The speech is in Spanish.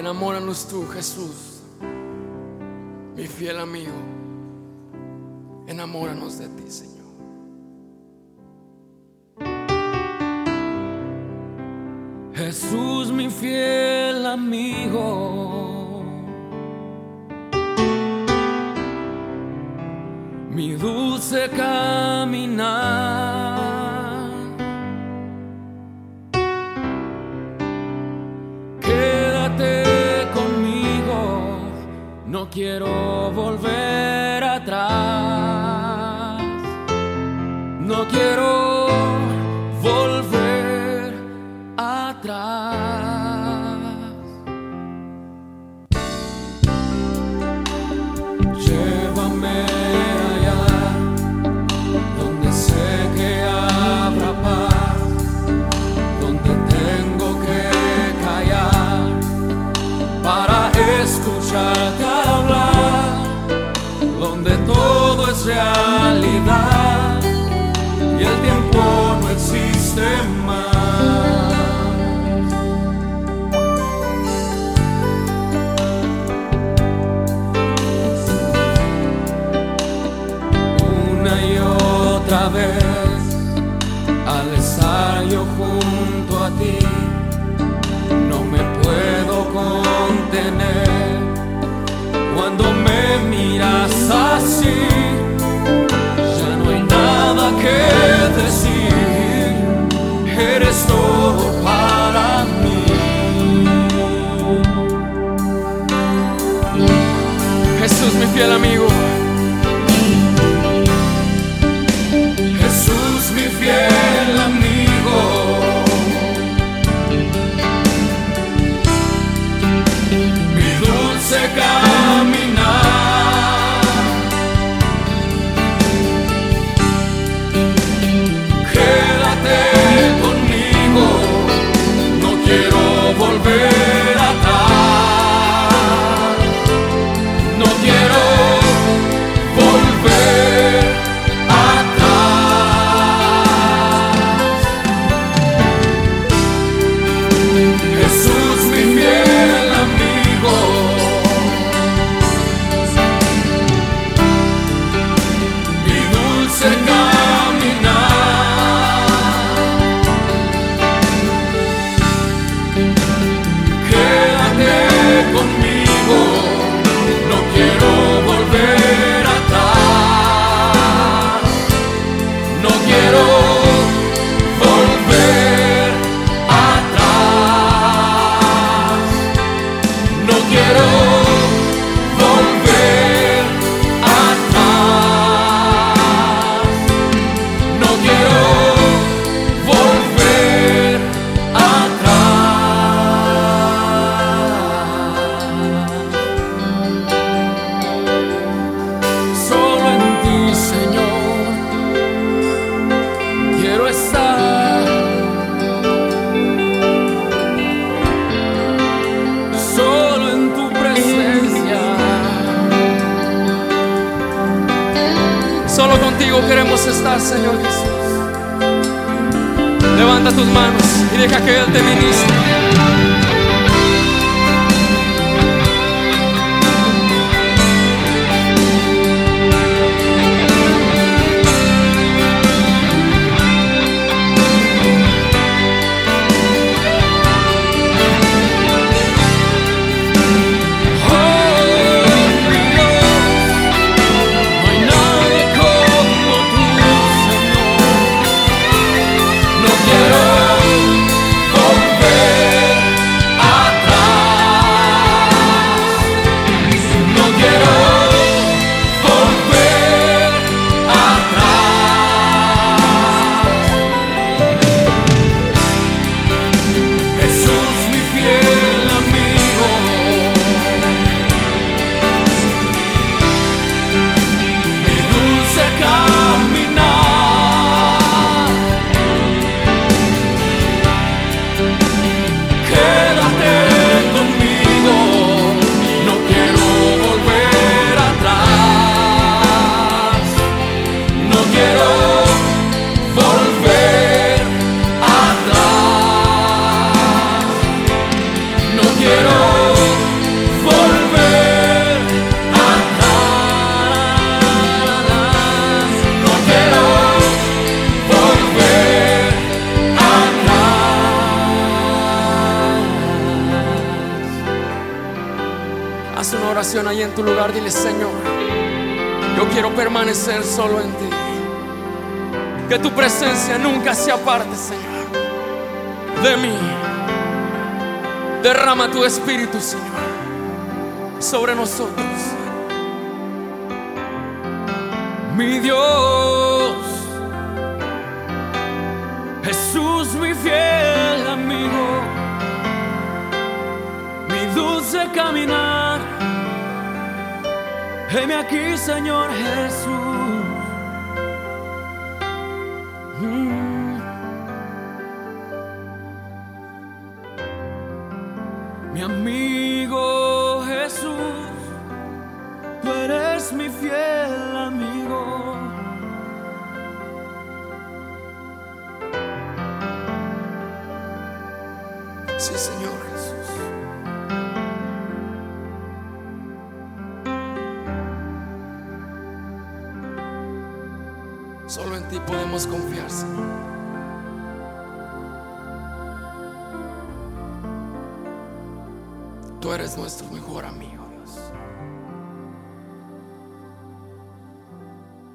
Enamóranos tú, Jesús, mi fiel amigo. Enamóranos de ti, Señor. Jesús, mi fiel amigo, mi dulce caminar. Quiero volver atrás, no quiero volver atrás. Llévame allá, donde sé que habrá paz, donde tengo que callar para escucharte y el tiempo no existe más. Una y otra vez, fiel amigo. Contigo queremos estar, Señor Jesús. Levanta tus manos y deja que Él te ministre. Oración ahí en tu lugar, dile Señor, yo quiero permanecer solo en ti. Que tu presencia nunca se aparte, Señor, de mí. Derrama tu espíritu, Señor, sobre nosotros. Mi Dios, Jesús mi fiel amigo, mi dulce caminar. Heme aquí, Señor Jesús. Mm. Mi amigo Jesús, tú eres mi fiel amigo. Sí, Señor Jesús. Podemos confiar, Señor. Tú eres nuestro mejor amigo, Dios.